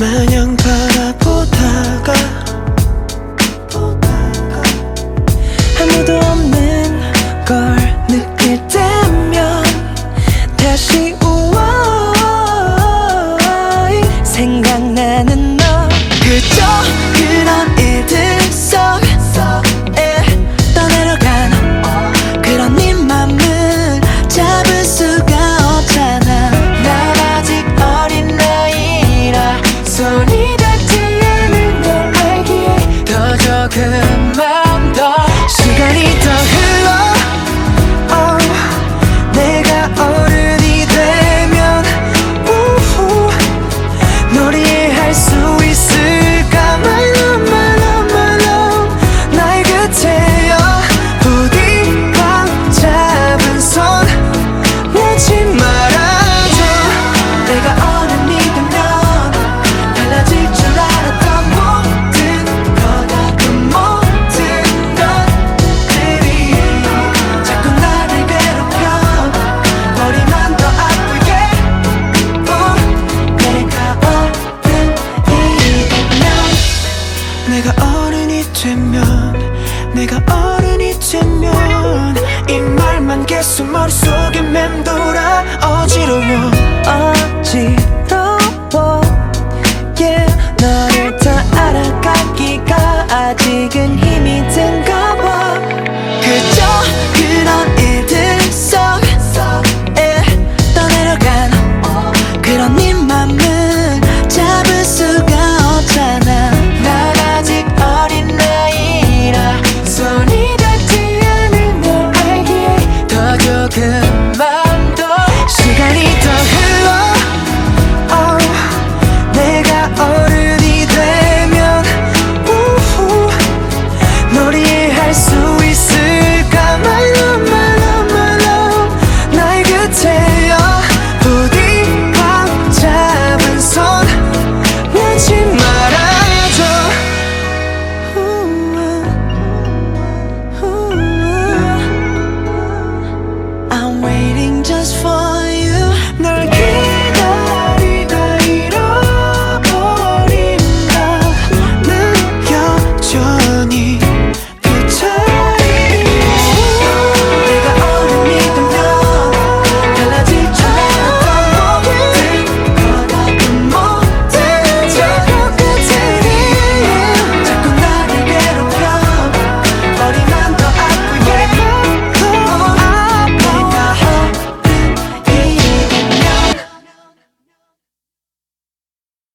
마냥 can lie. 되면 내가 어른이 되면 이 말만 계속 머릿속에 맴돌아 어지러워.